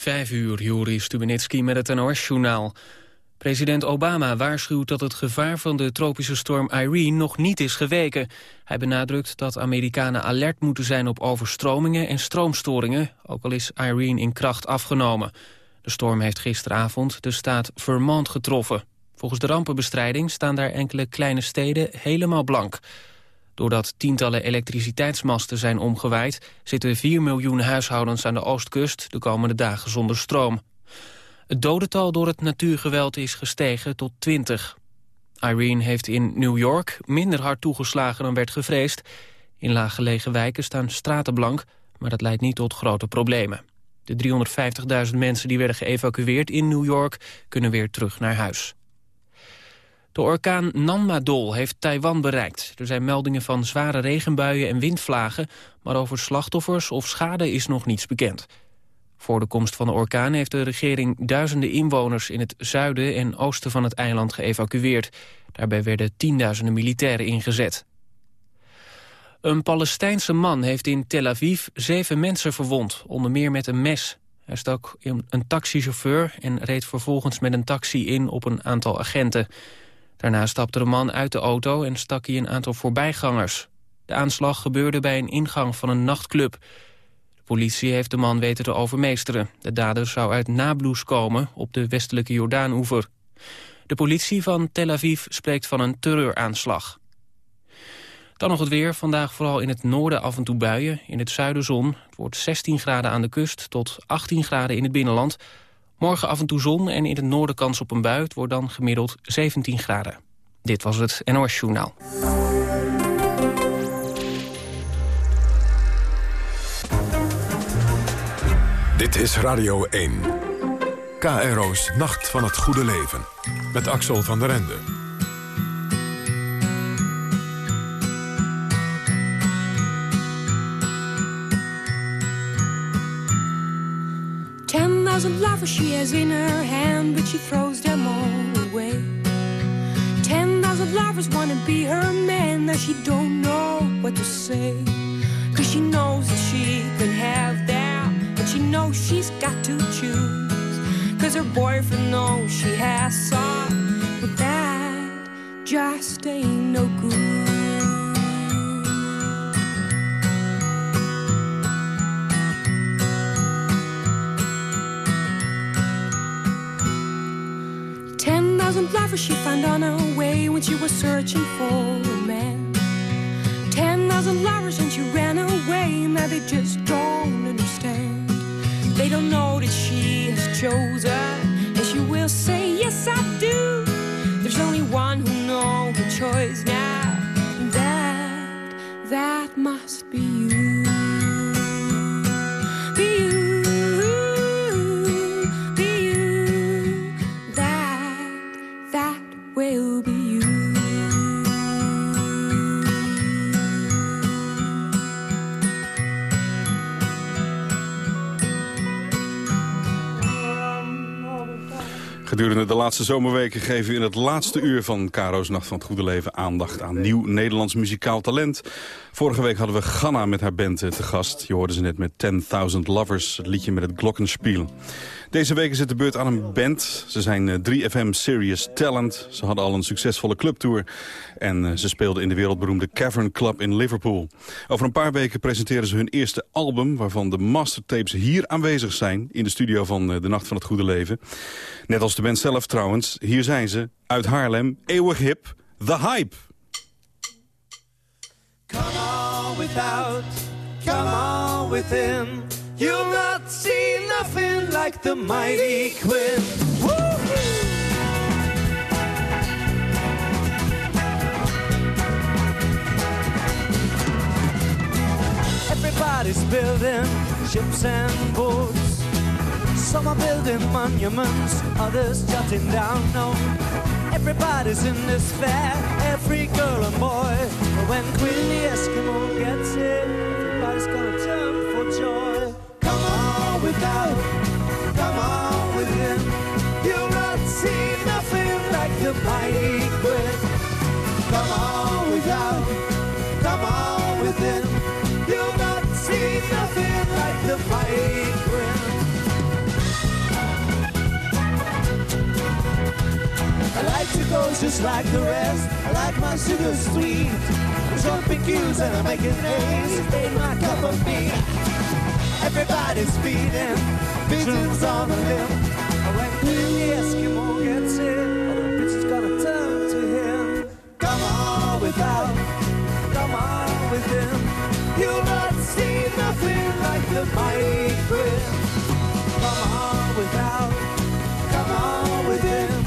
Vijf uur, Joris Stubenitski met het NOS-journaal. President Obama waarschuwt dat het gevaar van de tropische storm Irene nog niet is geweken. Hij benadrukt dat Amerikanen alert moeten zijn op overstromingen en stroomstoringen, ook al is Irene in kracht afgenomen. De storm heeft gisteravond de staat Vermont getroffen. Volgens de rampenbestrijding staan daar enkele kleine steden helemaal blank. Doordat tientallen elektriciteitsmasten zijn omgewaaid... zitten 4 miljoen huishoudens aan de oostkust de komende dagen zonder stroom. Het dodental door het natuurgeweld is gestegen tot 20. Irene heeft in New York minder hard toegeslagen dan werd gevreesd. In laaggelegen wijken staan straten blank, maar dat leidt niet tot grote problemen. De 350.000 mensen die werden geëvacueerd in New York kunnen weer terug naar huis. De orkaan Nanmadol heeft Taiwan bereikt. Er zijn meldingen van zware regenbuien en windvlagen... maar over slachtoffers of schade is nog niets bekend. Voor de komst van de orkaan heeft de regering duizenden inwoners... in het zuiden en oosten van het eiland geëvacueerd. Daarbij werden tienduizenden militairen ingezet. Een Palestijnse man heeft in Tel Aviv zeven mensen verwond, onder meer met een mes. Hij stak een taxichauffeur en reed vervolgens met een taxi in op een aantal agenten. Daarna stapte de man uit de auto en stak hij een aantal voorbijgangers. De aanslag gebeurde bij een ingang van een nachtclub. De politie heeft de man weten te overmeesteren. De dader zou uit Nablus komen op de westelijke Jordaanoever. De politie van Tel Aviv spreekt van een terreuraanslag. Dan nog het weer. Vandaag vooral in het noorden af en toe buien. In het zuiden zon. Het wordt 16 graden aan de kust tot 18 graden in het binnenland. Morgen af en toe zon en in het noorden kans op een bui. Wordt dan gemiddeld 17 graden. Dit was het NOS Journaal. Dit is Radio 1. KRO's Nacht van het Goede Leven. Met Axel van der Ende. Lovers she has in her hand, but she throws them all away. Ten thousand lovers wanna be her man, now she don't know what to say. Cause she knows that she can have them, but she knows she's got to choose. Cause her boyfriend knows she has some, but that just ain't no good. She found on her way when she was searching for a man. Ten thousand lovers and she ran away. Now they just don't understand. They don't know that she has chosen, laatste zomerweken geven we in het laatste uur van Caro's Nacht van het Goede Leven aandacht aan nieuw Nederlands muzikaal talent. Vorige week hadden we Ganna met haar band eh, te gast. Je hoorde ze net met 10.000 Lovers, het liedje met het glockenspiel. Deze week is het de beurt aan een band. Ze zijn eh, 3FM Serious Talent. Ze hadden al een succesvolle clubtour. En eh, ze speelden in de wereldberoemde Cavern Club in Liverpool. Over een paar weken presenteren ze hun eerste album... waarvan de mastertapes hier aanwezig zijn... in de studio van eh, De Nacht van het Goede Leven. Net als de band zelf trouwens. Hier zijn ze, uit Haarlem, eeuwig hip, The Hype. Come on without, come on within. You'll not see nothing like the mighty Quinn. Everybody's building ships and boats. Some are building monuments, others jotting down notes. Everybody's in this fair, every girl and boy. But when Queen the Eskimo gets here, everybody's gonna jump for joy. Come on without, come on within. You'll not see nothing like the mighty Queen. Come on without, just like the rest. I like my sugar sweet. Jumping cues and I'm making A's. Ain't my cup of tea. Everybody's feeding pigeons on a limb. When the Eskimo gets in, the turn to him. Come on without, come on with him. You'll not see nothing like the mighty Quinn. Come on without, come on with him.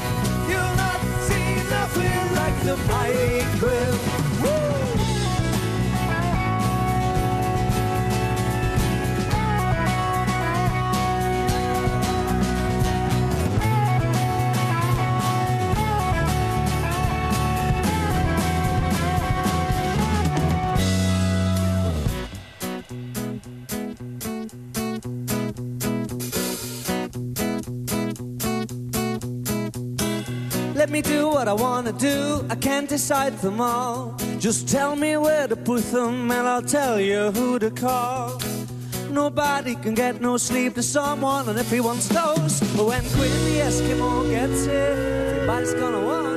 The mighty I wanna do. I can't decide them all. Just tell me where to put them, and I'll tell you who to call. Nobody can get no sleep to someone, and wants those, but when Quinn the Eskimo gets here, everybody's gonna want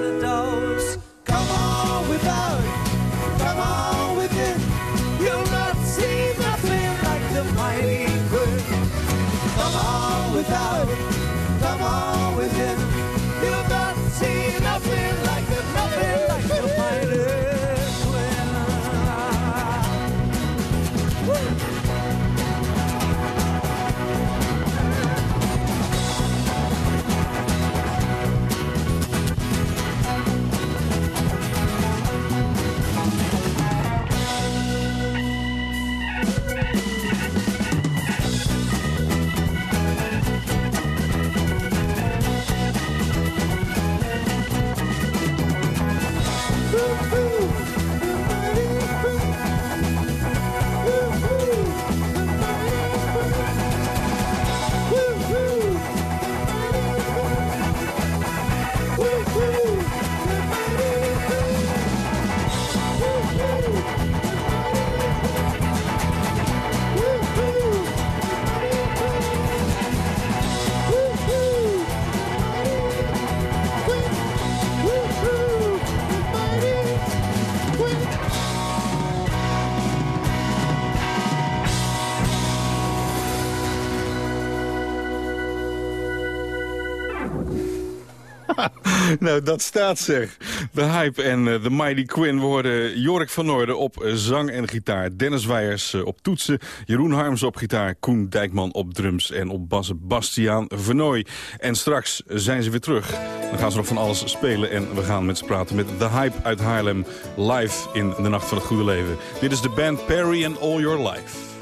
Nou, dat staat zeg. De Hype en eh, de Mighty Quinn. We hoorden Jorik van Noorden op eh, zang en gitaar. Dennis Weijers eh, op toetsen. Jeroen Harms op gitaar. Koen Dijkman op drums. En op bas Bastiaan Vernooy. En straks zijn ze weer terug. Dan gaan ze nog van alles spelen. En we gaan met ze praten met The Hype uit Haarlem. Live in de Nacht van het Goede Leven. Dit is de band Perry and All Your Life.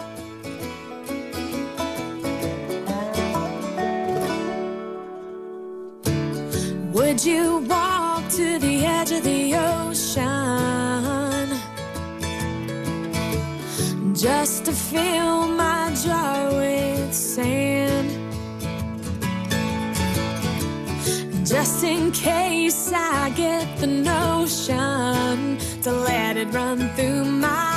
Would you walk to the edge of the ocean just to fill my jar with sand? Just in case I get the notion to let it run through my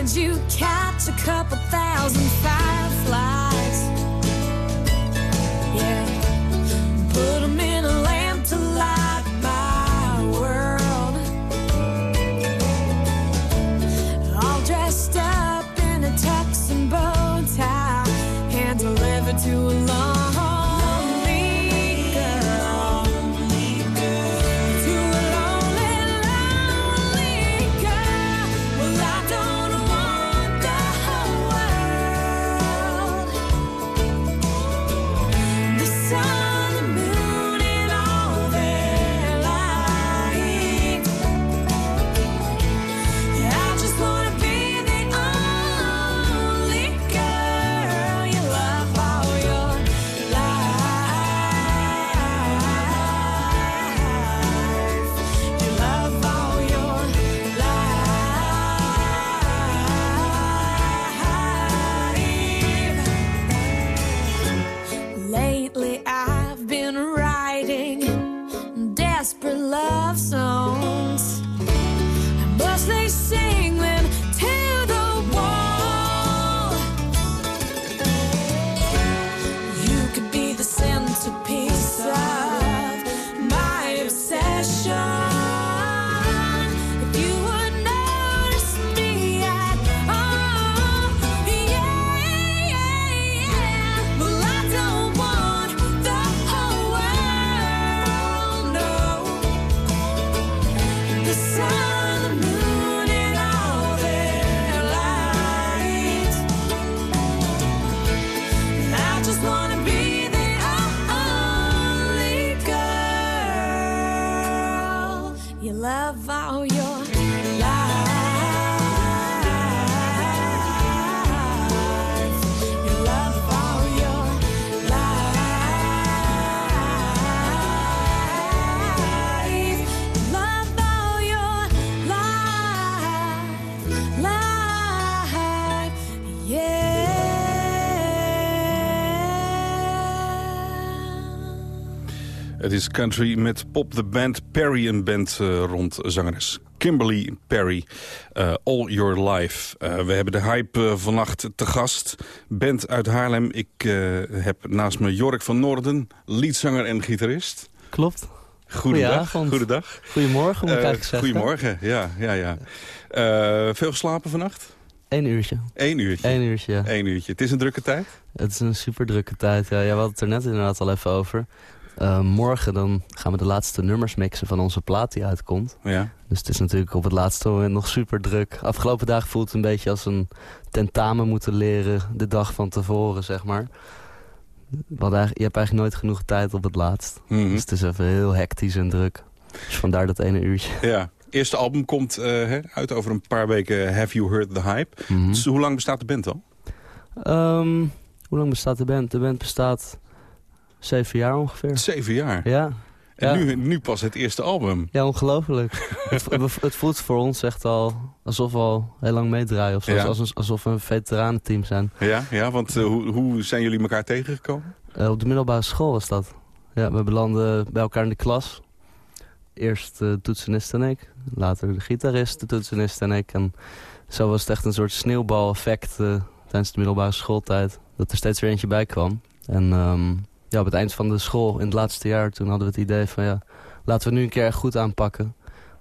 Would you catch a couple thousand fireflies? Het is country met Pop the Band, Perry een band uh, rond zangeres Kimberly Perry, uh, All Your Life. Uh, we hebben de hype vannacht te gast. Band uit Haarlem. Ik heb naast me Jork van Noorden, leadzanger en gitarist. Klopt. Goedendag. Goedendag. Goedemorgen, moet ik eigenlijk zeggen. Goedemorgen, ja. ja, ja. veel geslapen vannacht? Eén uurtje. Eén uurtje? Eén uurtje, ja. Eén uurtje. Het is een drukke tijd? Het is een super drukke tijd, ja. ja we hadden het er net inderdaad al even over. Uh, morgen dan gaan we de laatste nummers mixen van onze plaat die uitkomt. Ja. Dus het is natuurlijk op het laatste moment nog super druk. Afgelopen dagen voelt het een beetje als een tentamen moeten leren de dag van tevoren, zeg maar. Want je hebt eigenlijk nooit genoeg tijd op het laatst. Mm -hmm. Dus het is even heel hectisch en druk. Dus vandaar dat ene uurtje. Ja. Eerste album komt uh, uit over een paar weken. Have You Heard The Hype? Mm -hmm. dus hoe lang bestaat de band al? Um, hoe lang bestaat de band? De band bestaat zeven jaar ongeveer. Zeven jaar? Ja. En ja. nu, nu pas het eerste album. Ja, ongelooflijk. het, het, voelt voor ons echt al alsof we al heel lang meedraaien. Of zo. Ja. Alsof, alsof we een veteranenteam zijn. Ja, ja want uh, hoe, hoe zijn jullie elkaar tegengekomen? Uh, op de middelbare school was dat. Ja, we belanden bij elkaar in de klas. Eerst de toetsenist en ik. Later de gitarist, de toetsenist en ik. En zo was het echt een soort sneeuwbal-effect uh, tijdens de middelbare schooltijd. Dat er steeds weer eentje bij kwam. En um, ja, op het eind van de school, in het laatste jaar, toen hadden we het idee van... ja, laten we nu een keer goed aanpakken.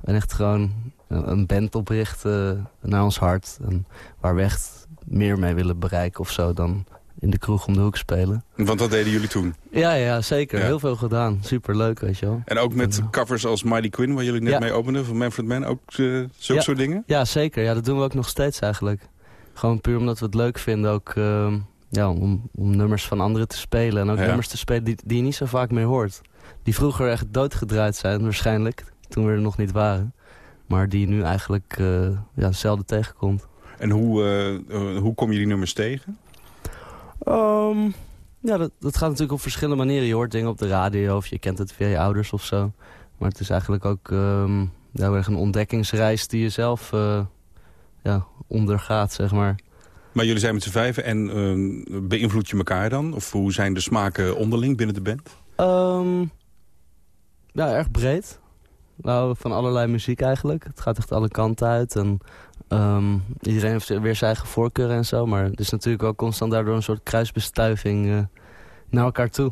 En echt gewoon een band oprichten naar ons hart. En waar we echt meer mee willen bereiken of zo dan in de kroeg om de hoek spelen. Want dat deden jullie toen? Ja, ja zeker. Ja. Heel veel gedaan. Super leuk, weet je wel. En ook met covers als Mighty Quinn, waar jullie net Ja. mee openden, van Manfred Mann, ook uh, zulke Ja. soort dingen? Ja, zeker. Ja, dat doen we ook nog steeds eigenlijk. Gewoon puur omdat we het leuk vinden ook... uh, ja, om, om nummers van anderen te spelen. En ook Ja. nummers te spelen die, die je niet zo vaak meer hoort. Die vroeger echt doodgedraaid zijn, waarschijnlijk. Toen we er nog niet waren. Maar die je nu eigenlijk uh, ja, zelden tegenkomt. En hoe, uh, hoe kom je die nummers tegen? Um, ja, dat, dat gaat natuurlijk op verschillende manieren. Je hoort dingen op de radio of je kent het via je ouders of zo. Maar het is eigenlijk ook um, ja, een ontdekkingsreis die je zelf uh, ja, ondergaat, zeg maar. Maar jullie zijn met z'n vijven en uh, beïnvloed je elkaar dan? Of hoe zijn de smaken onderling binnen de band? Um, ja, erg breed. Nou, van allerlei muziek eigenlijk. Het gaat echt alle kanten uit. En um, iedereen heeft weer zijn eigen voorkeuren en zo. Maar het is natuurlijk wel constant daardoor een soort kruisbestuiving uh, naar elkaar toe.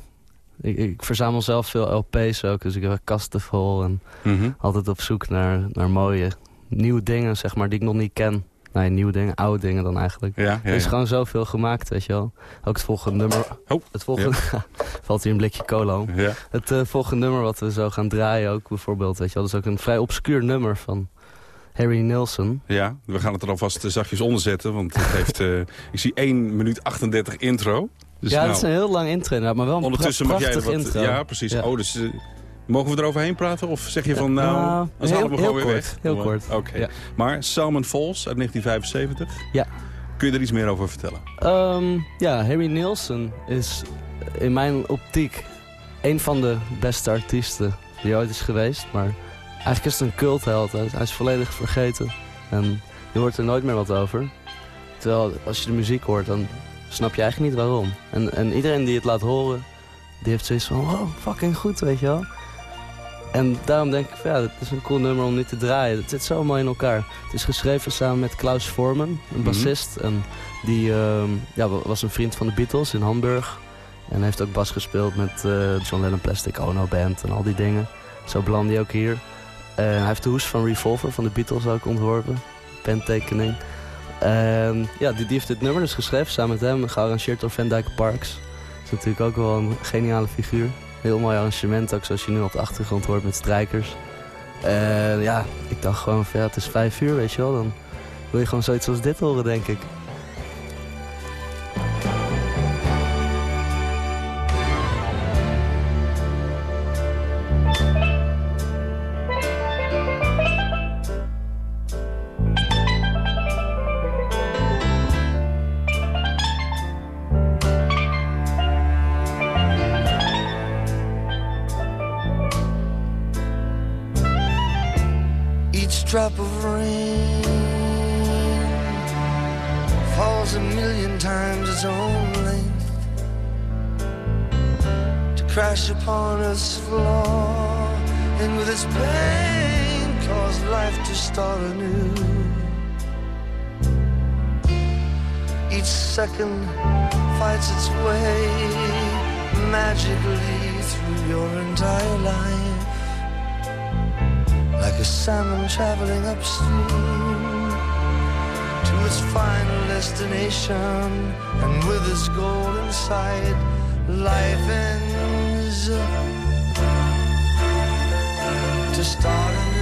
Ik, ik, verzamel zelf veel LP's ook, dus ik heb kasten vol. En mm -hmm. altijd op zoek naar, naar mooie nieuwe dingen, zeg maar, die ik nog niet ken. Nee, nieuwe dingen, oude dingen dan eigenlijk. Ja, ja, er is gewoon zoveel gemaakt, weet je wel. Ook het volgende nummer... Oh, het volgende... valt hier een blikje cola om. Ja. Het uh, volgende nummer wat we zo gaan draaien ook bijvoorbeeld, weet je wel. Dat is ook een vrij obscuur nummer van Harry Nilsson. Ja, we gaan het er alvast zachtjes onder zetten, want het heeft... Uh, ik zie 1 minuut 38 intro. Dus ja, nou, dat is een heel lang intro, maar wel een ondertussen mag jij wat, intro. Ja, precies. Ja. Oh, dus... Uh, Mogen we eroverheen praten? Of zeg je van, nou, nou, dan halen we gewoon weer kort, weg? heel kort. Oké. Ja. Maar Salmon Falls uit 1975, Ja. kun je er iets meer over vertellen? Ehm, ja, Harry Nilsson is in mijn optiek een van de beste artiesten die ooit is geweest. Maar eigenlijk is het een cultheld. Hij is- hij is volledig vergeten. En je hoort er nooit meer wat over. Terwijl als je de muziek hoort, dan snap je eigenlijk niet waarom. En, en iedereen die het laat horen, die heeft zoiets van, wow, fucking goed, weet je wel. En daarom denk ik, van, ja, het is een cool nummer om niet te draaien. Het zit zo mooi in elkaar. Het is geschreven samen met Klaus Voorman, een Mhm. bassist. En die ehm, ja, wa- was een vriend van de Beatles in Hamburg. En heeft ook bas gespeeld met eh, John Lennon Plastic Ono Band en al die dingen. Zo belandde hij ook hier. Hij heeft de hoes van Revolver van de Beatles ook ontworpen. Pentekening. En ja, die, die heeft dit nummer dus geschreven samen met hem. Gearrangeerd door Van Dyke Parks. Dat is natuurlijk ook wel een geniale figuur. Heel mooi arrangement, ook zoals je nu op de achtergrond hoort met strijkers. En ja, ik dacht gewoon van ja, het is vijf uur, weet je wel. Dan wil je gewoon zoiets als dit horen, denk ik. Second fights its way magically through your entire life, like a salmon traveling upstream to its final destination, and with its goal in sight, life ends. To start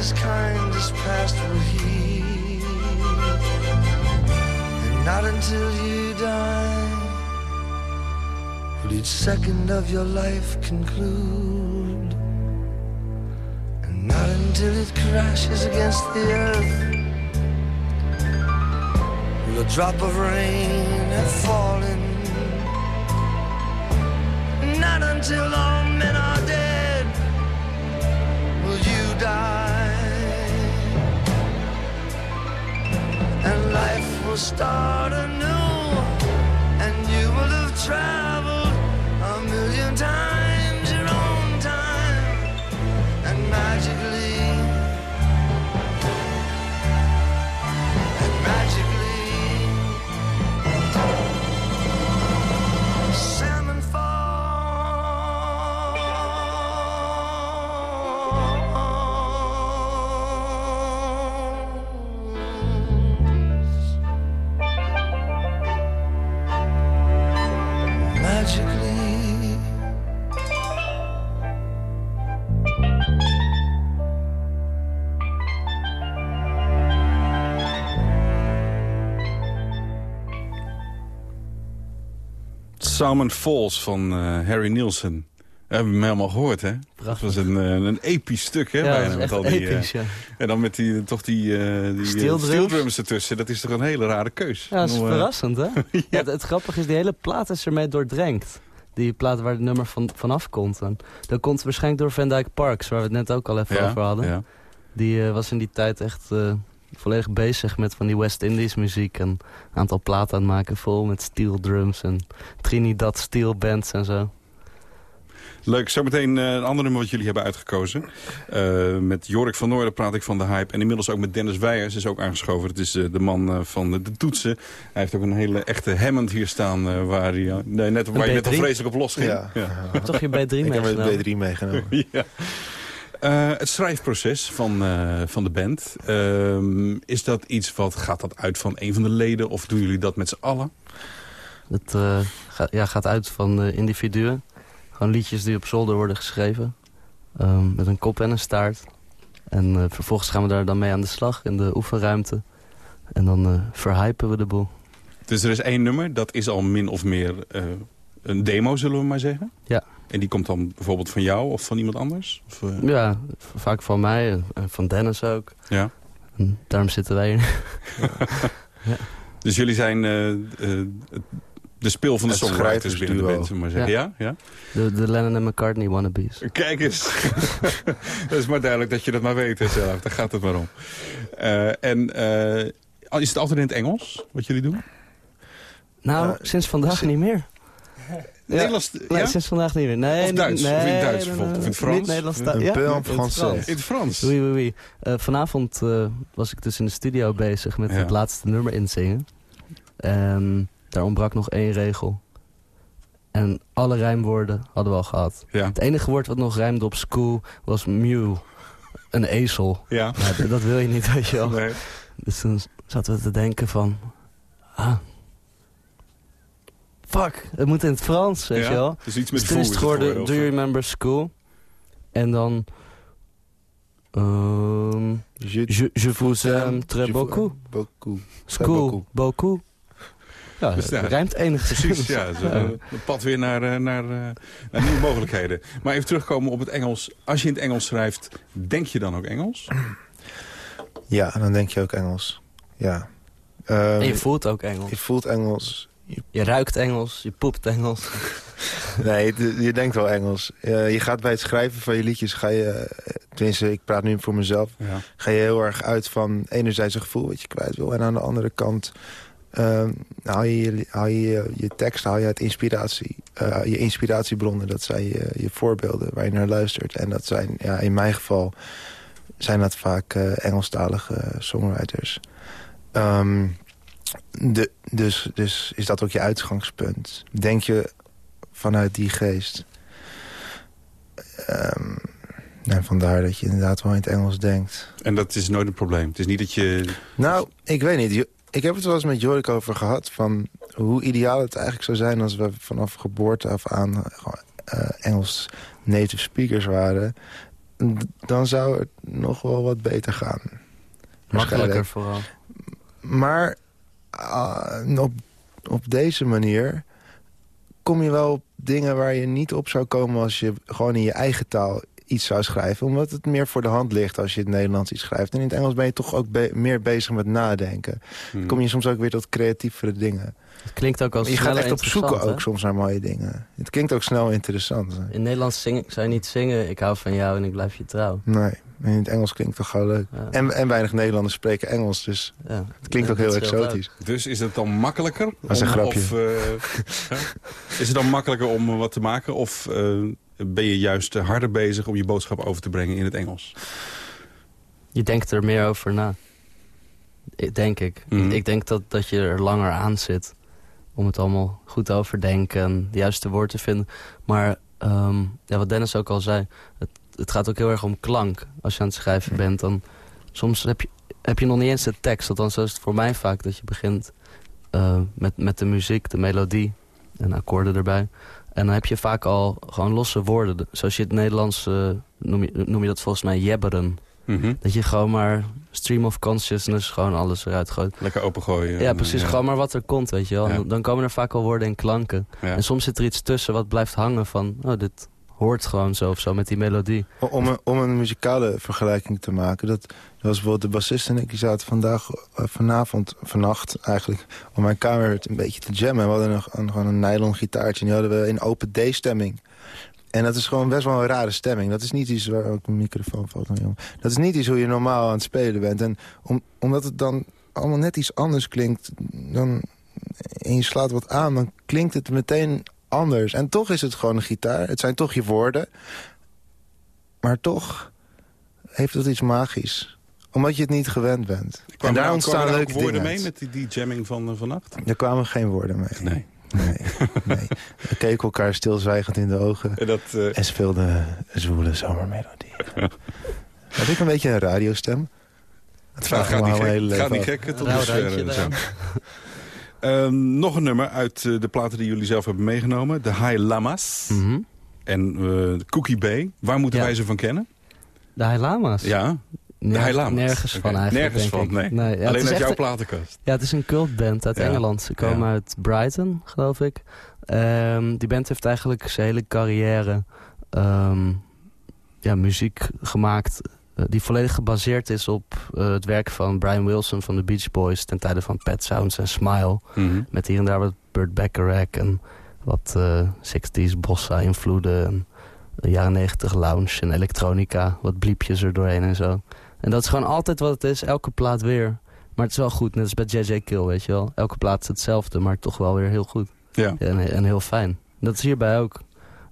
his kind is past will he, and not until you die, will each second of your life conclude. And not until it crashes against the earth will a drop of rain have fallen. Not until all men start anew, and you will have traveled a million times Salmon Falls van eh, Harry Nielsen. We hebben hem helemaal gehoord, hè? Dat was een, eh, een episch stuk, hè? Ja, bijna, met al die, eh, episch, ja. En dan met die, toch die, eh die Steel eh, drums. steel drums ertussen. Dat is toch een hele rare keus. Ja, dat is eh, verrassend, hè? ja. het, het grappige is, die hele plaat is ermee doordrenkt. Die plaat waar het nummer van, vanaf komt. En dat komt waarschijnlijk door Van Dyke Parks, waar we het net ook al even ja, over hadden. ja. Die eh, was in die tijd echt eh, volledig bezig met van die West Indies muziek. En een aantal platen aan het maken, vol met steel drums en Trinidad steel bands en zo. Leuk, zometeen eh, een ander nummer wat jullie hebben uitgekozen. Eh, met Jorik van Noorden praat ik van de hype. En inmiddels ook met Dennis Weijers is ook aangeschoven. Het is eh, de man eh, van de toetsen. Hij heeft ook een hele echte Hammond hier staan. eh, waar, hij, nee, net, waar je net al B3? vreselijk op los ging. Ja. Toch je bij drie Ik heb meegenomen? het B3 meegenomen. ja. Eh, het schrijfproces van, eh, van de band. ehm, is dat iets wat gaat dat uit van een van de leden? Of doen jullie dat met z'n allen? Het eh, gaat, ja, gaat uit van individuen. Gewoon liedjes die op zolder worden geschreven. Ehm, met een kop en een staart. En vervolgens gaan we daar dan mee aan de slag in de oefenruimte. En dan verhypen we de boel. Dus er is één nummer, dat is al min of meer een demo, zullen we maar zeggen? Ja. En die komt dan bijvoorbeeld van jou of van iemand anders? Of, eh, Ja, vaak van mij en van Dennis ook. ja. En daarom zitten wij hier. Dus jullie zijn eh, eh, de speel van de Het songwriters binnen de band, maar zeggen. Ja? ja? De, de Lennon en McCartney wannabes. Kijk eens. dat is maar duidelijk dat je dat maar weet zelf. Daar gaat het maar om. Eh, en eh, is het altijd in het Engels, wat jullie doen? Nou, Ja, sinds vandaag niet meer. Nederlands, Nee, ja? sinds vandaag niet meer. Nee, Of Duits, nee, of in het Duits nee, bijvoorbeeld, of in het nee, Frans? Nederlands. Ja, in het. Frans. In het Frans? Oui, oui, oui. Eh, vanavond eh, was ik dus in de studio bezig met Ja. het laatste nummer inzingen. En daar ontbrak nog één regel. En alle rijmwoorden hadden we al gehad. Ja. Het enige woord wat nog rijmde op school was mew. Een ezel. Ja. D- dat wil je niet, weet je wel. Nee. Dus toen zaten we te denken van... Ah, fuck, het moet in het Frans, weet Ja, je wel. Dus iets met Dus toen is het voel geworden, of, do you remember school? En dan... ehm, Je, je, je vous aime très je- beaucoup. beaucoup. School, beaucoup. Ja, Dus ja, het rijmt enigszins. Precies, ja. Zo, eh, pad weer naar, eh, naar, eh, naar nieuwe mogelijkheden. Maar even terugkomen op het Engels. Als je in het Engels schrijft, denk je dan ook Engels? Ja, dan denk je ook Engels. Ja. Ehm, En je voelt ook Engels. je voelt Engels. Je ruikt Engels, je poept Engels. Nee, je denkt wel Engels. Eh, je gaat bij het schrijven van je liedjes, ga je, eh, tenminste ik praat nu voor mezelf, Ja. ga je heel erg uit van enerzijds een gevoel wat je kwijt wil. En aan de andere kant ehm, haal je je, haal je, je, je tekst haal je uit inspiratie. Eh, je inspiratiebronnen, dat zijn je, je voorbeelden waar je naar luistert. En dat zijn, ja, in mijn geval zijn dat vaak eh, Engelstalige songwriters. Ehm, de, dus, dus is dat ook je uitgangspunt. Denk je vanuit die geest. Ehm, en vandaar dat je inderdaad wel in het Engels denkt. En dat is nooit een probleem. Het is niet dat je... Nou, ik weet niet. Ik heb het wel eens met Jorik over gehad... van hoe ideaal het eigenlijk zou zijn... als we vanaf geboorte af aan eh, Engels native speakers waren. Dan zou het nog wel wat beter gaan. Makkelijker vooral. Maar ah, op, op deze manier kom je wel op dingen waar je niet op zou komen... als je gewoon in je eigen taal iets zou schrijven. Omdat het meer voor de hand ligt als je het Nederlands iets schrijft. En in het Engels ben je toch ook be- meer bezig met nadenken. Hmm. kom je soms ook weer tot creatievere dingen. Het klinkt ook als je gaat echt op zoeken ook soms naar mooie dingen. Het klinkt ook snel interessant. hè? In Nederlands zingen, zou je niet zingen... ik hou van jou en ik blijf je trouw. Nee, in het Engels klinkt toch gauw leuk. Ja. En, en weinig Nederlanders spreken Engels, dus Ja. het klinkt Ja, ook heel exotisch. Dus is het dan makkelijker? Dat is een om- grapje. Of, eh, is het dan makkelijker om wat te maken? Of eh, ben je juist harder bezig om je boodschap over te brengen in het Engels? Je denkt er meer over na. Ik- Denk ik. Mhm. ik. Ik denk dat, dat je er langer aan zit. Om het allemaal goed te overdenken en de juiste woord te vinden. Maar ehm, ja, wat Dennis ook al zei. Het, het gaat ook heel erg om klank. Als je aan het schrijven bent. Dan, soms heb je, heb je nog niet eens de tekst. Althans, zo is het voor mij vaak. Dat je begint eh, met, met de muziek, de melodie. En akkoorden erbij. En dan heb je vaak al gewoon losse woorden. Zoals je het Nederlands eh, noem, je, noem je dat volgens mij jebberen. Mhm. Dat je gewoon maar stream of consciousness gewoon alles eruit gooit. Lekker opengooien. Ja, precies. Gewoon maar wat er komt, weet je wel. Ja. Dan komen er vaak al woorden en klanken. ja. En soms zit er iets tussen wat blijft hangen van... Oh, dit hoort gewoon zo of zo met die melodie. Om een, om een muzikale vergelijking te maken. Dat, was bijvoorbeeld de bassist en ik. Die zaten vandaag, eh, vanavond, vannacht eigenlijk... op mijn kamer een beetje te jammen. We hadden nog een, gewoon een nylon gitaartje. En die hadden we in open D-stemming. En dat is gewoon best wel een rare stemming. Dat is niet iets waar ook een microfoon valt. jongen. Dat is niet iets hoe je normaal aan het spelen bent. En om, omdat het dan allemaal net iets anders klinkt... Dan, en je slaat wat aan, dan klinkt het meteen anders. En toch is het gewoon een gitaar. Het zijn toch je woorden. Maar toch heeft het iets magisch. Omdat je het niet gewend bent. En daar ontstaan kwamen er leuke woorden mee uit. met die, die jamming van uh, vannacht? Er kwamen geen woorden mee. Nee. Nee, nee. We keken elkaar stilzwijgend in de ogen. En dat, uh... En speelden zwoele zomermelodie. Heb ik een beetje een radiostem? Het gaat, vraagt niet me al mijn hele gek, leven gaat niet gek eh. Ehm, nog een nummer uit uh, de platen die jullie zelf hebben meegenomen. De High Lamas Mhm. en uh, Cookie Bay. Waar moeten Ja. wij ze van kennen? De High Ja, de Nerg- High Lamas. Nergens van eigenlijk, Nergens denk van, ik. nee. ja, Alleen uit jouw platenkast. Ja, het is een cultband uit Ja. Engeland. Ze komen uit Brighton, geloof ik. Ehm, die band heeft eigenlijk zijn hele carrière ehm, ja, muziek gemaakt... eh, die volledig gebaseerd is op eh, het werk van Brian Wilson van de Beach Boys... ten tijde van Pet Sounds en Smile. Mhm. Met hier en daar wat Burt Bacharach en wat eh 60s bossa-invloeden... en de jaren 90 lounge en elektronica, wat bliepjes er doorheen en zo. En dat is gewoon altijd wat het is, elke plaat weer. Maar het is wel goed, net als bij J.J. Kill, weet je wel. Elke plaat is hetzelfde, maar toch wel weer heel goed. Ja. En, en heel fijn. Dat is hierbij ook.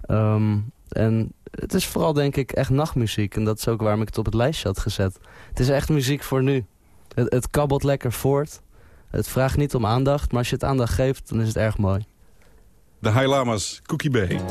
Ehm, en het is vooral denk ik echt nachtmuziek. En dat is ook waarom ik het op het lijstje had gezet. Het is echt muziek voor nu. Het, het kabbelt lekker voort. Het vraagt niet om aandacht, maar als je het aandacht geeft, dan is het erg mooi. De High Lamas, Cookie Bay.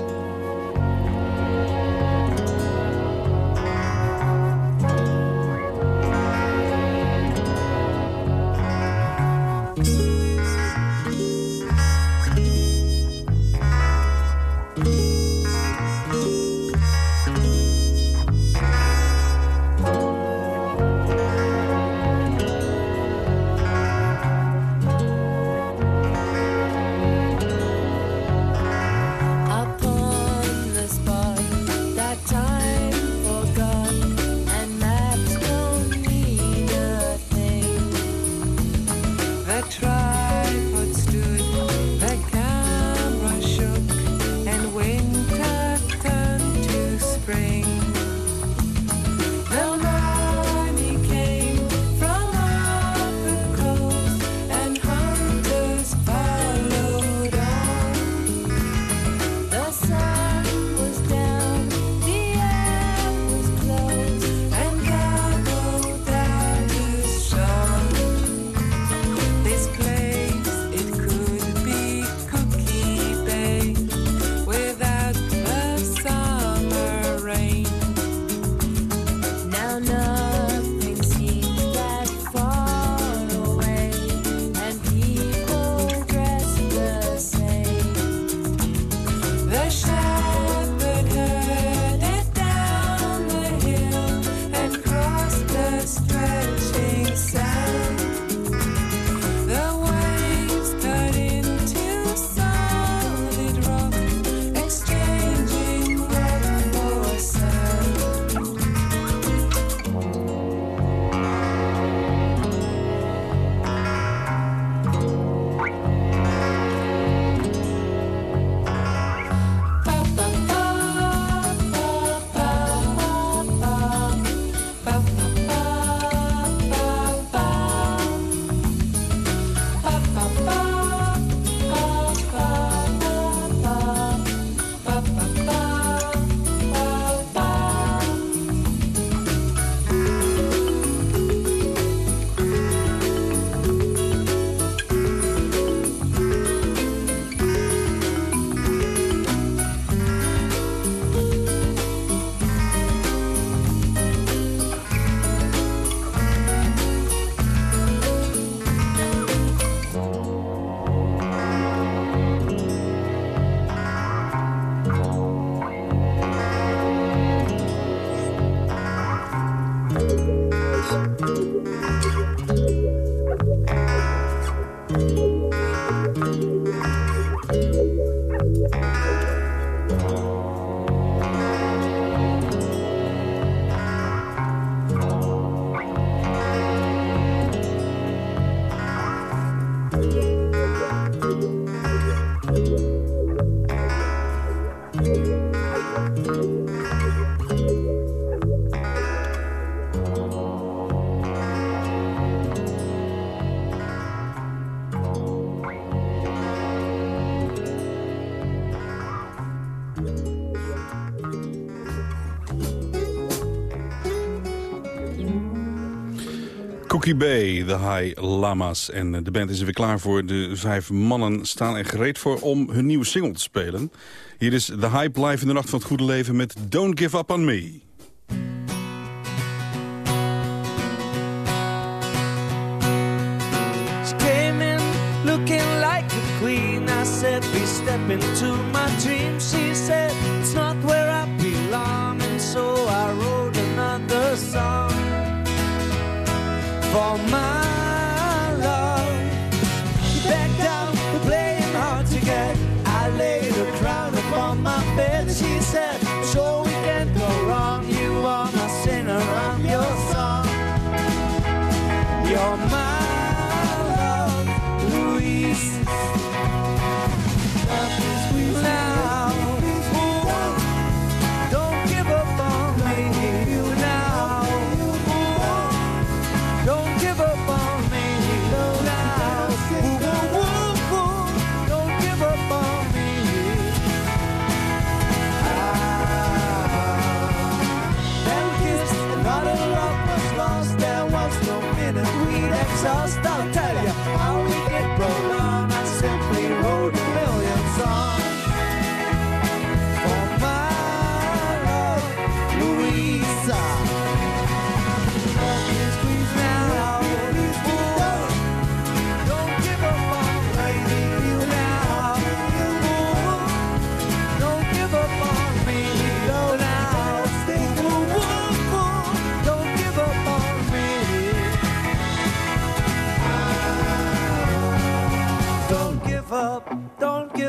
about Cookie Bay, de High Lamas. En eh, de band is er weer klaar voor. De vijf mannen staan er gereed voor om hun nieuwe single te spelen. Hier is The Hype live in de Nacht van het Goede Leven met Don't Give Up On Me. Into my. She said, where I belong. And so I wrote another song for my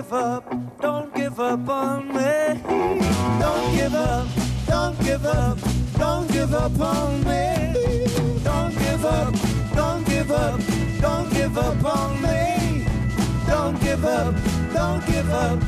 give up, don't give up on me. Don't give up, don't give up, don't give up on me. Don't give up, don't give up, don't give up on me. Don't give up, don't give up,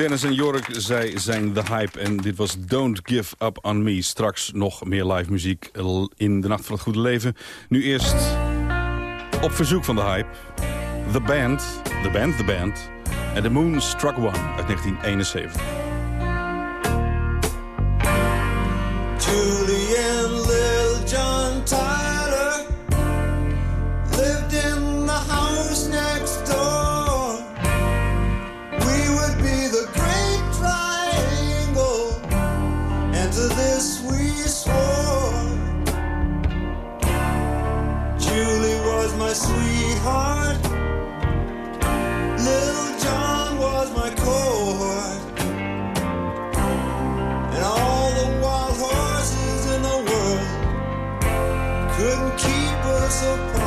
Dennis en Jork, zij zijn de hype. En dit was Don't Give Up On Me. Straks nog meer live muziek in de Nacht van het Goede Leven. Nu eerst op verzoek van de hype. The Band, The Band, The Band. En The Moon Struck One uit 1971. so proud.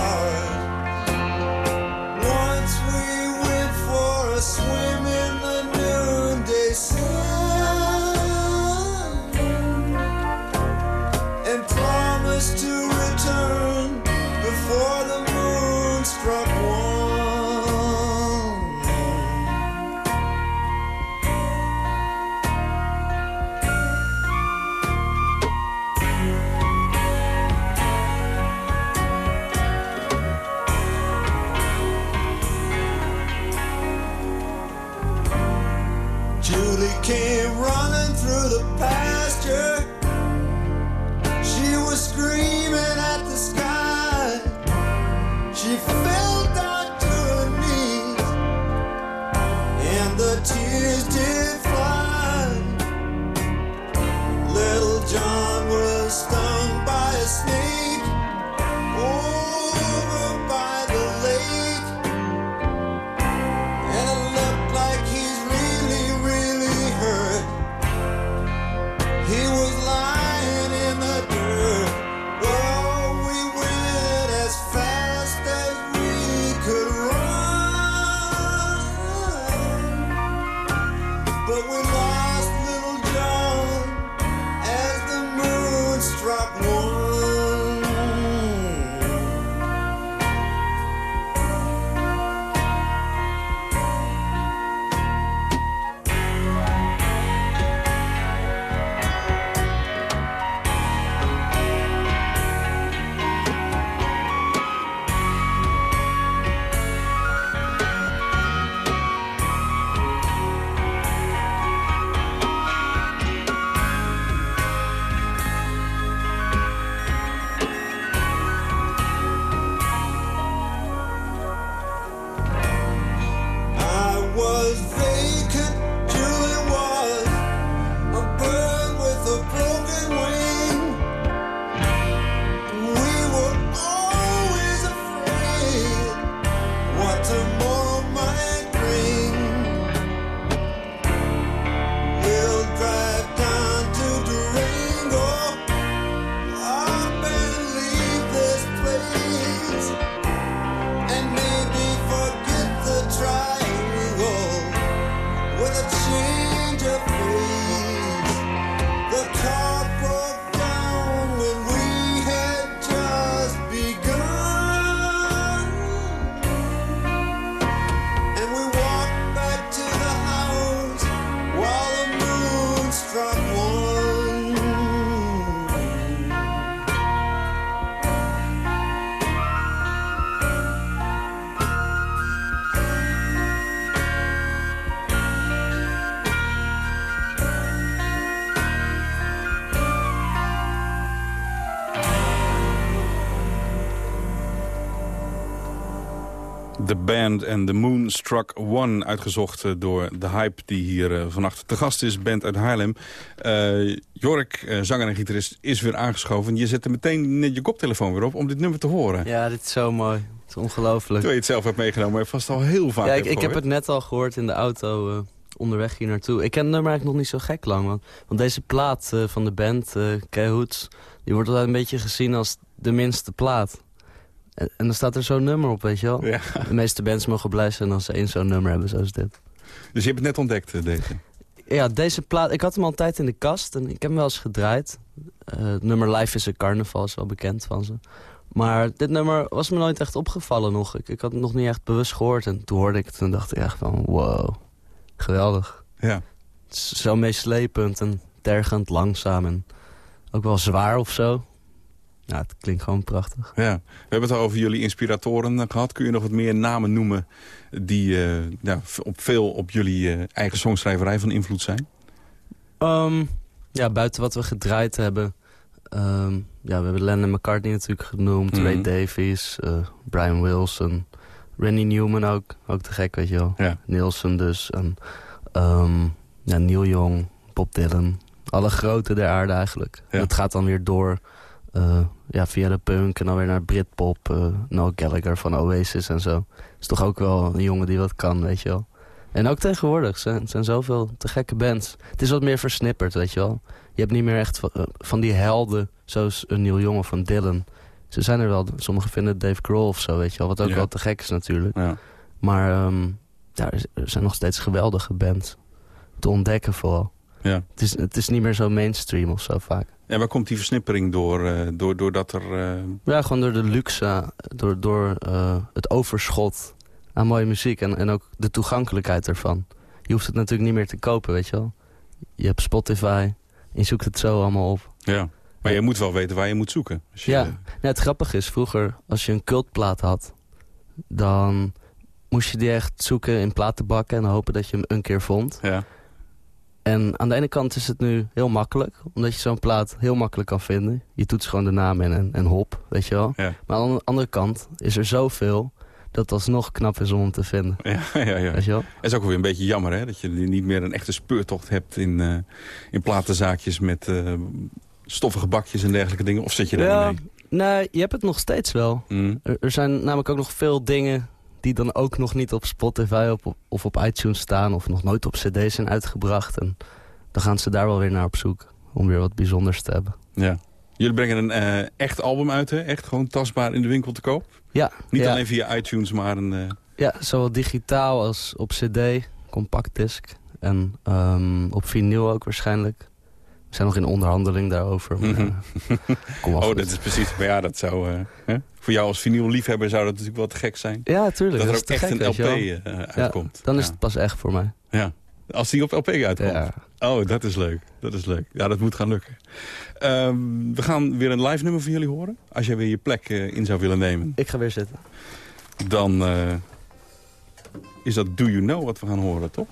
The Band and the Moon Struck One, uitgezocht eh, door de Hype... die hier eh, vannacht te gast is, band uit Haarlem. Eh Jork, zanger en gitarist, is weer aangeschoven. Je zette meteen net je koptelefoon weer op om dit nummer te horen. Ja, dit is zo mooi. Het is ongelooflijk. Terwijl je het zelf hebt meegenomen, maar je vast al heel vaak Ja, ik, ik heb het net al gehoord in de auto onderweg hier naartoe. Ik ken het nummer eigenlijk nog niet zo gek lang. Want, want deze plaat van de band, Cahoots... die wordt altijd een beetje gezien als de minste plaat. En, en dan staat er zo'n nummer op, weet je wel. Ja. De meeste bands mogen blij zijn als ze één zo'n nummer hebben zoals dit. Dus je hebt het net ontdekt, eh, deze. Ja, deze plaat... Ik had hem al een tijd in de kast en ik heb hem wel eens gedraaid. Eh, het nummer Life is a Carnival is wel bekend van ze. Maar dit nummer was me nooit echt opgevallen nog. Ik, ik had het nog niet echt bewust gehoord. En toen hoorde ik het en dacht ik echt van... Wow, geweldig. Ja. Het is zo meeslepend en tergend, langzaam en ook wel zwaar of zo. Ja, het klinkt gewoon prachtig. Ja. We hebben het al over jullie inspiratoren eh, gehad. Kun je nog wat meer namen noemen die eh, ja, op veel op jullie eh, eigen songschrijverij van invloed zijn? Ehm, ja, buiten wat we gedraaid hebben... ehm, ja, we hebben Lennon McCartney natuurlijk genoemd. Mhm. Ray Davies, eh, Brian Wilson. Randy Newman ook. Ook te gek, weet je wel. Ja. Nielsen dus. En, ehm, ja, Neil Young, Bob Dylan. Alle grote der aarde eigenlijk. Ja. Het gaat dan weer door eh, ja, via de punk en dan weer naar Britpop. eh Noel Gallagher van Oasis en zo. Is toch ook wel een jongen die wat kan, weet je wel. En ook tegenwoordig zijn, zijn zoveel te gekke bands. Het is wat meer versnipperd, weet je wel. Je hebt niet meer echt van, eh, van die helden zoals een Young of van Dylan. Ze zijn er wel, sommigen vinden Dave Grohl of zo, weet je wel. Wat ook Ja. wel te gek is natuurlijk. Ja. Maar ehm, ja, er er zijn nog steeds geweldige bands. Te ontdekken vooral. Ja. Het is, het is niet meer zo mainstream of zo vaak. En waar komt die versnippering door? eh, door doordat er... eh, Ja, gewoon door de luxe, door, door eh, het overschot aan mooie muziek. En, en ook de toegankelijkheid ervan. Je hoeft het natuurlijk niet meer te kopen, weet je wel. Je hebt Spotify, je zoekt het zo allemaal op. ja. Maar je moet wel weten waar je moet zoeken. Je, Ja, nou, het grappige is, vroeger als je een cultplaat had... dan moest je die echt zoeken in platenbakken en hopen dat je hem een keer vond. Ja. En aan de ene kant is het nu heel makkelijk, omdat je zo'n plaat heel makkelijk kan vinden. Je toetst gewoon de naam in en, en hop, weet je wel. Ja. Maar aan de andere kant is er zoveel dat het alsnog knap is om hem te vinden. Ja, ja, ja. Weet je wel? Het is ook weer een beetje jammer hè, dat je niet meer een echte speurtocht hebt in, eh, in platenzaakjes met eh, stoffige bakjes en dergelijke dingen. Of zit je daar Ja, niet mee? nee, je hebt het nog steeds wel. Mm. Er, er zijn namelijk ook nog veel dingen die dan ook nog niet op Spotify op, of op iTunes staan... of nog nooit op cd zijn uitgebracht. En dan gaan ze daar wel weer naar op zoek om weer wat bijzonders te hebben. Ja. Jullie brengen een eh, echt album uit, hè? Echt gewoon tastbaar in de winkel te koop. Ja, Niet ja. alleen via iTunes, maar een... eh, Ja, zowel digitaal als op cd, compactdisc en ehm, op vinyl ook waarschijnlijk. We zijn nog in onderhandeling daarover. Maar, Mhm. eh, kom oh, dat is precies... Maar ja, dat zou... hè? Voor jou als vinyl-liefhebber zou dat natuurlijk wel te gek zijn. Ja, tuurlijk. dat er ook echt gek, een LP eh, uitkomt. Dan is het pas echt voor mij. Ja. Als die op LP uitkomt. Ja. Oh, dat is leuk. Dat is leuk. Ja, dat moet gaan lukken. Ehm, we gaan weer een live nummer van jullie horen. Als jij weer je plek eh, in zou willen nemen. Ik ga weer zitten. Dan eh, is dat Do You Know wat we gaan horen, toch?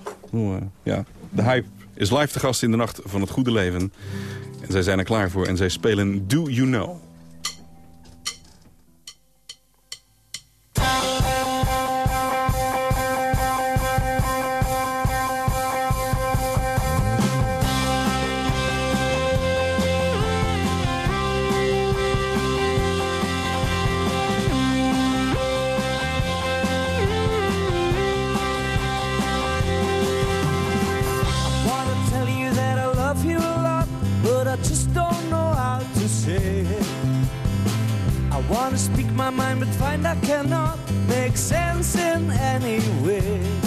Ja. De Hype is live te gast in de Nacht van het Goede Leven. En zij zijn er klaar voor en zij spelen Do You Know. Wanna speak my mind, but find I cannot make sense in any way.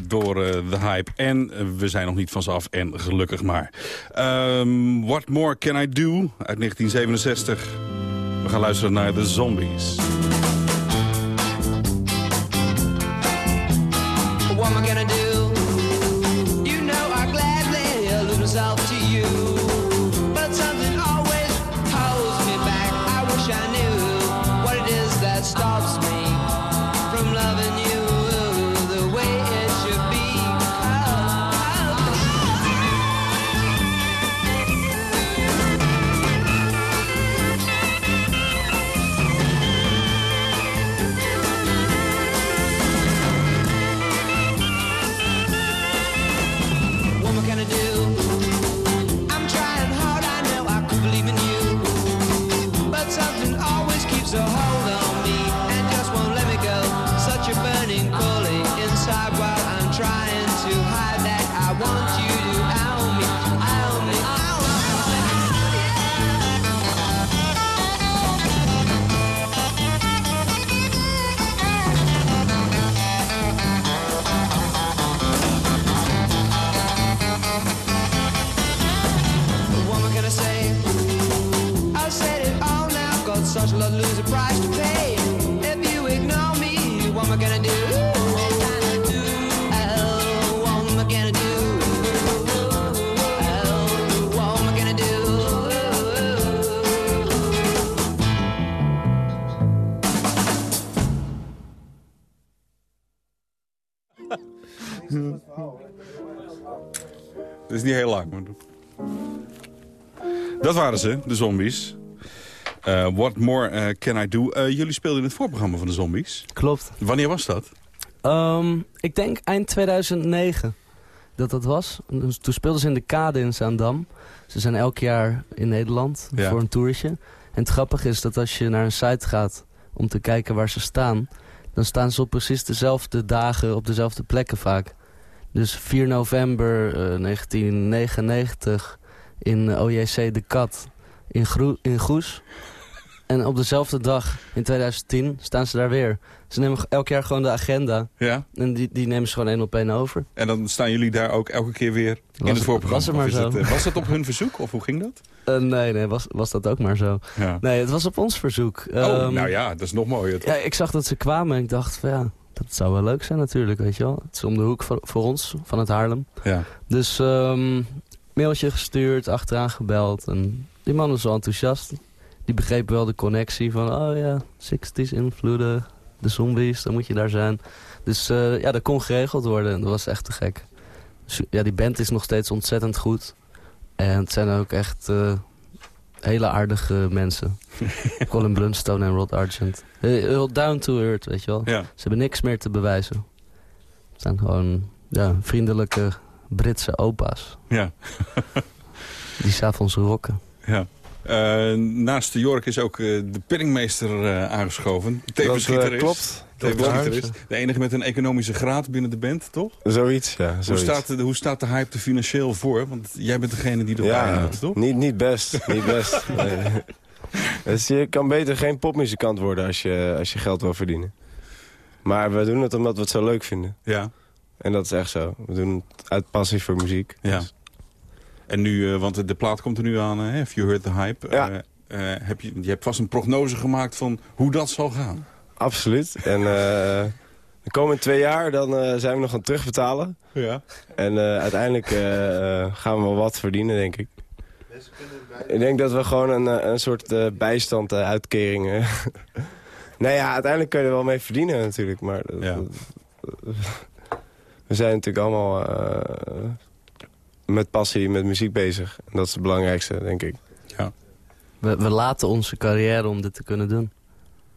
Door eh, The Hype. En eh, we zijn nog niet van ze af en gelukkig maar. Ehm, What More Can I Do uit 1967. We gaan luisteren naar The Zombies. Dat waren ze, de zombies. Eh, what More eh, Can I Do? Eh, jullie speelden in het voorprogramma van de zombies. Klopt. Wanneer was dat? Ehm, ik denk eind 2009 dat dat was. Dus toen speelden ze in de Kade in Zaandam. Ze zijn elk jaar in Nederland Ja. voor een toertje. En het grappige is dat als je naar een site gaat om te kijken waar ze staan... dan staan ze op precies dezelfde dagen op dezelfde plekken vaak. Dus 4 november eh, 1999 in eh, OJC De Kat in, Groe- in Goes. En op dezelfde dag in 2010 staan ze daar weer. Ze nemen elk jaar gewoon de agenda. Ja. En die, die nemen ze gewoon één op één over. En dan staan jullie daar ook elke keer weer in Was het het- voorprogramma? was het maar zo. het, eh, was dat op hun verzoek of hoe ging dat? Eh, nee, nee, was, was dat ook maar zo. Ja. Nee, het was op ons verzoek. oh, Ehm, nou ja, dat is nog mooier. toch? Ja, ik zag dat ze kwamen en ik dacht van ja, dat zou wel leuk zijn natuurlijk, weet je wel. Het is om de hoek voor, voor ons, van het Haarlem. Ja. Dus ehm, mailtje gestuurd, achteraan gebeld. En die man was wel enthousiast. Die begreep wel de connectie van, oh ja, 60s invloeden, de zombies, dan moet je daar zijn. Dus eh, ja, dat kon geregeld worden en dat was echt te gek. Dus, ja, die band is nog steeds ontzettend goed. En het zijn ook echt eh, hele aardige mensen. Colin Blunstone en Rod Argent. Heel, heel down to earth, weet je wel. Ja. Ze hebben niks meer te bewijzen. Het zijn gewoon ja, vriendelijke Britse opa's. Ja. Die s'avonds rocken. ja. Eh, naast de Jork is ook eh, de penningmeester eh, aangeschoven. Dat, gitarist. klopt. De enige met een economische graad binnen de band, toch? Zoiets, ja. Hoe Zoiets. staat, de, hoe staat de hype er financieel voor? Want jij bent degene die erbij ja, toch? Niet, niet best. Niet best. Nee. Dus je kan beter geen popmuzikant worden als je, als je geld wil verdienen. Maar we doen het omdat we het zo leuk vinden. Ja. En dat is echt zo. We doen het uit passie voor muziek. Ja. Dus- En nu, eh, want de- plaat komt er nu aan, hè? Have you heard the hype? Ja. Eh, eh, heb je, je hebt vast een prognose gemaakt van hoe dat zal gaan. Absoluut. En de komende twee jaar dan, zijn we nog aan het terugbetalen. Ja. En uiteindelijk gaan we wel wat verdienen, denk ik. Ik denk dat we gewoon een, een soort eh, bijstand, uitkering... eh, nou ja, uiteindelijk kun je er wel mee verdienen natuurlijk. Maar Ja. we zijn natuurlijk allemaal met passie met muziek bezig. En dat is het belangrijkste, denk ik. We, we laten onze carrière om dit te kunnen doen.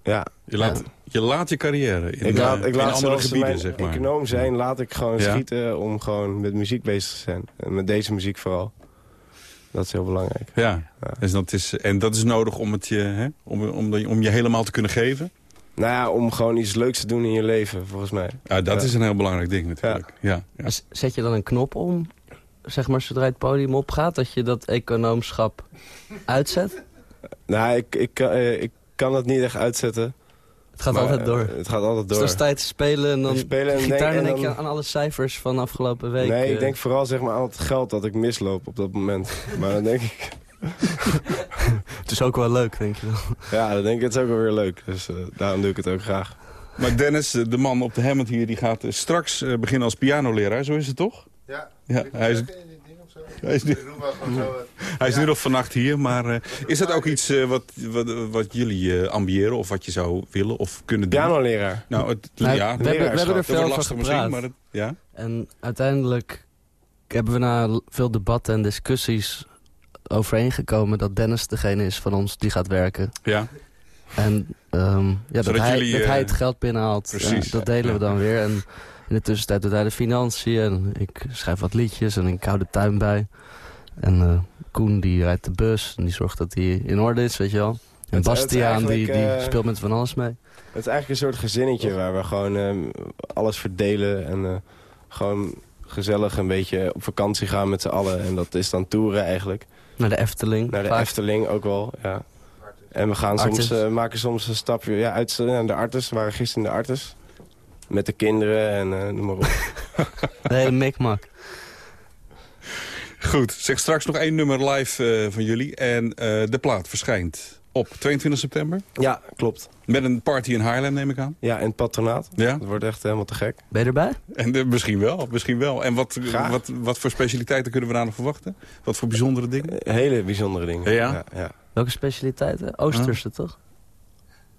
Ja. Je laat, je, laat je carrière in, ik laat, eh, ik in laat andere gebieden, mijn zeg maar. econoom zijn, laat ik gewoon Ja. schieten om gewoon met muziek bezig te zijn. En met deze muziek vooral. Dat is heel belangrijk. Ja, Dus dat is, en dat is nodig om, het je, hè, om, om, om je helemaal te kunnen geven? Nou ja, om gewoon iets leuks te doen in je leven, volgens mij. Ja, dat Ja. is een heel belangrijk ding natuurlijk. Ja. Ja, Zet je dan een knop om, zeg maar, zodra het podium opgaat, dat je dat econoomschap uitzet? Nou, ik, ik, kan- eh, ik kan het niet echt uitzetten. Het gaat Maar, altijd door. eh, Het gaat altijd Dus door. dan sta je te spelen en dan Spelen en gitaar, denk- dan en denk je dan- aan alle cijfers van afgelopen week. nee, ik eh. denk vooral zeg maar, aan het geld dat ik misloop op dat moment. maar dan denk ik... Het is ook wel leuk, denk je dan. Ja, dan denk ik, het is ook wel weer leuk. Dus eh, daarom doe ik het ook graag. Maar Dennis, de man op de Hammond hier, die gaat straks beginnen als pianoleraar. Zo is het toch? Ja. Ja, hij is, hij is, nu, hij is nu nog vannacht hier, maar eh, is dat ook iets eh, wat, wat, wat jullie eh, ambiëren of wat je zou willen of kunnen doen? Pianoleraar. Nou, het, Nou, ja, we, hebben, we hebben er veel over lastig gepraat. misschien, maar het, ja. En uiteindelijk hebben we na veel debatten en discussies overeengekomen dat Dennis degene is van ons die gaat werken. Ja. En ehm, ja, dat, hij, jullie, dat hij het geld binnenhaalt, ja, precies. dat delen we Ja. dan weer. En in de tussentijd doet hij de financiën en ik schrijf wat liedjes en ik hou de tuin bij. En eh, Koen die rijdt de bus en die zorgt dat hij in orde is, weet je wel. En Het- het is Bastiaan die, die eh, speelt met van alles mee. Het is eigenlijk een soort gezinnetje waar we gewoon eh, alles verdelen. En eh, gewoon gezellig een beetje op vakantie gaan met z'n allen. En dat is dan toeren eigenlijk. Naar de Efteling. Naar de vaak. Efteling ook wel, ja. En we gaan soms, Artis. maken soms een stapje ja, uit naar de Artes. We waren gisteren in de Artes. Met de kinderen en eh, noem maar op. De hele mikmak. Goed, zeg straks nog één nummer live eh, van jullie. En eh, de plaat verschijnt op 22 september. Ja, klopt. Met een party in Haarlem, neem ik aan. Ja, in het patronaat. Ja? Dat wordt echt helemaal te gek. Ben je erbij? En misschien wel, misschien wel. En wat, Graag. wat, wat voor specialiteiten kunnen we daar nog verwachten? Wat voor bijzondere dingen? Hele bijzondere dingen. Ja? Ja, ja. Welke specialiteiten? Oosterse, toch?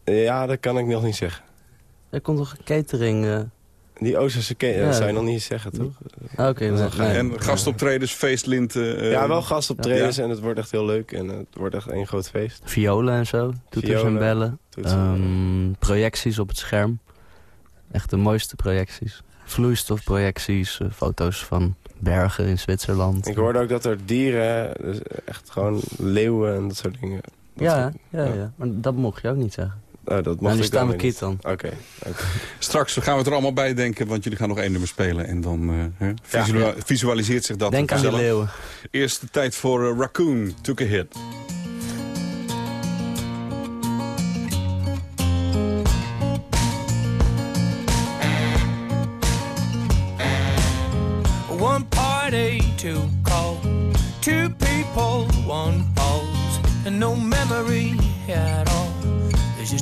Ja, dat kan ik nog niet zeggen. Er komt toch een catering... eh, Die Oosterse ke- Ja, dat zou je nog niet zeggen, toch? ah, Oké, Dat is nee. En gastoptredens, feestlinten. eh, ja, wel gastoptredens Ja. en het wordt echt heel leuk. En het wordt echt één groot feest. Violen en zo, toeters en Violen, bellen. toetsen en Ehm, projecties op het scherm. Echt de mooiste projecties. Vloeistofprojecties, eh, foto's van bergen in Zwitserland. Ik hoorde ook dat er dieren, dus echt gewoon leeuwen en dat soort dingen. Dat Ja, soort- ja, ja, maar dat mocht je ook niet zeggen. Oh, dat Nou, mag nu ik staan kiet dan. Oké. oké. Straks gaan we het er allemaal bij denken, want jullie gaan nog één nummer spelen. En dan eh, hè, visua- visualiseert zich dat Denk aan vanzelf. leeuwen. Eerst de tijd voor eh, Raccoon, Took a Hit. One party two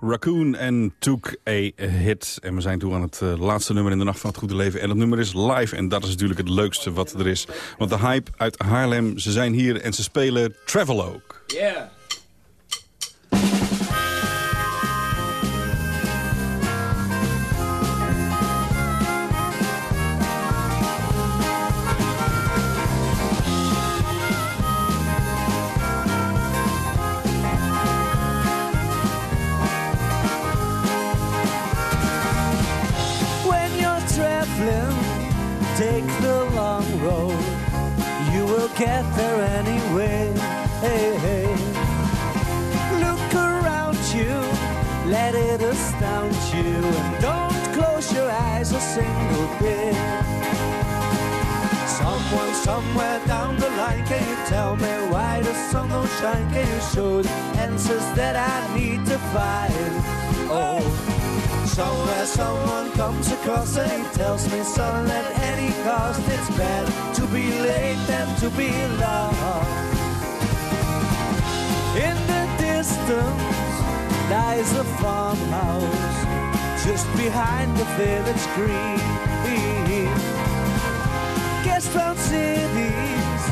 Raccoon en Took a Hit. En we zijn toe aan het eh, laatste nummer in de Nacht van het Goede Leven. En dat nummer is live. En dat is natuurlijk het leukste wat er is. Want de hype uit Haarlem, ze zijn hier en ze spelen Travelogue. Yeah. Single bit. Someone somewhere down the line, can you tell me why the sun don't shine? Can you show the answers that I need to find? Oh. Somewhere someone comes across and he tells me, son, at any cost it's better to be late than to be lost. In the distance lies a farmhouse just behind the village green. Guest found cities,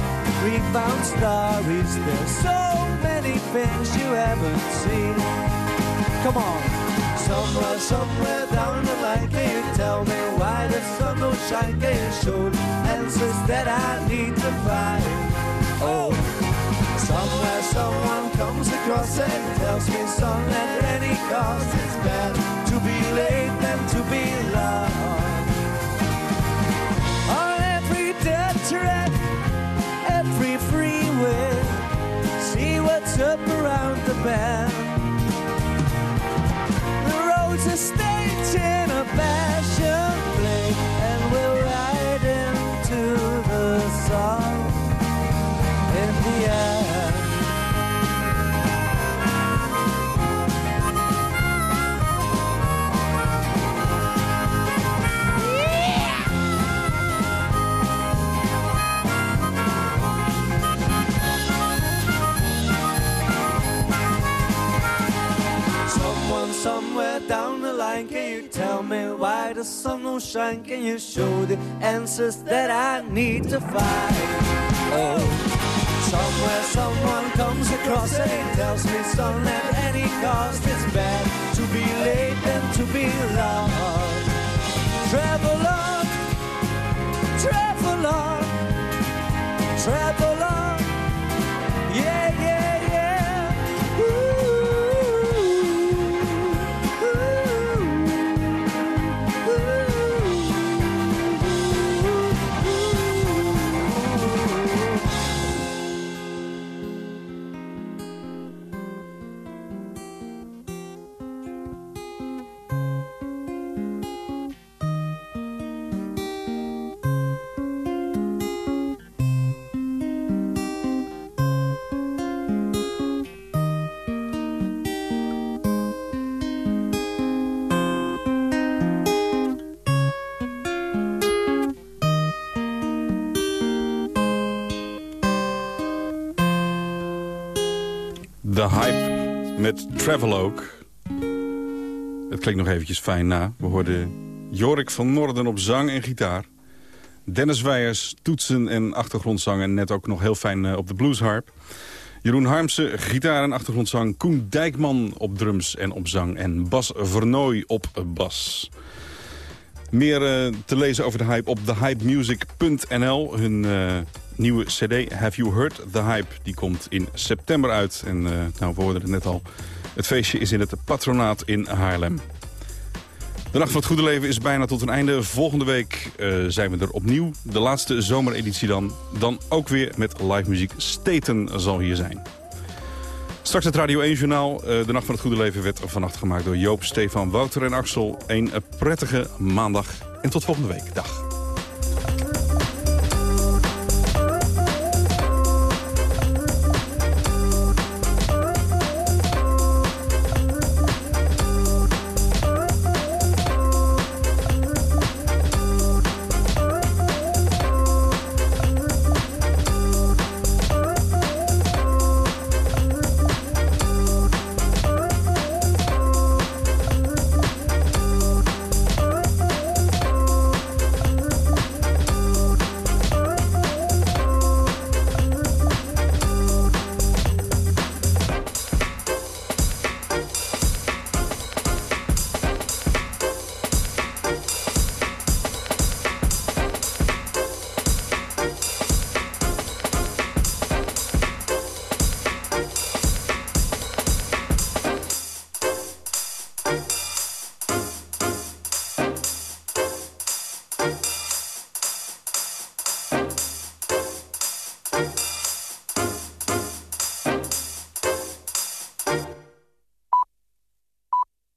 Greek-bound stories. There's so many things you haven't seen. Come on. Somewhere, somewhere down the line, can you tell me why the sun don't shine? Can you show answers that I need to find? Oh, somewhere someone comes across and tells me, son, at any cost, it's better to be late than to be lost. On every dirt track, every freeway, see what's up around the bend. The roads are the sun don't shine? Can you show the answers that I need to find? Oh, somewhere someone comes across and tells me, son, at any cost it's bad to be late than to be lost. Travel on, travel on, travel met Travelogue. Het klinkt nog eventjes fijn na. We hoorden Jorik van Noorden op zang en gitaar. Dennis Weijers, toetsen en achtergrondzang. En net ook nog heel fijn eh, op de bluesharp. Jeroen Harmsen, gitaar en achtergrondzang. Koen Dijkman op drums en op zang. En Bas Vernooy op bas. Meer eh, te lezen over de hype op thehypemusic.nl. Hun eh, nieuwe cd Have You Heard The Hype die komt in september uit. En eh, nou, we hoorden het net al. Het feestje is in het patronaat in Haarlem. De Nacht van het Goede Leven is bijna tot een einde. Volgende week zijn we er opnieuw. De laatste zomereditie dan. Dan ook weer met live muziek. Steten zal hier zijn. Straks het Radio 1-journaal. de Nacht van het Goede Leven werd vannacht gemaakt door Joop, Stefan, Wouter en Axel. Een prettige maandag en tot volgende week. Dag.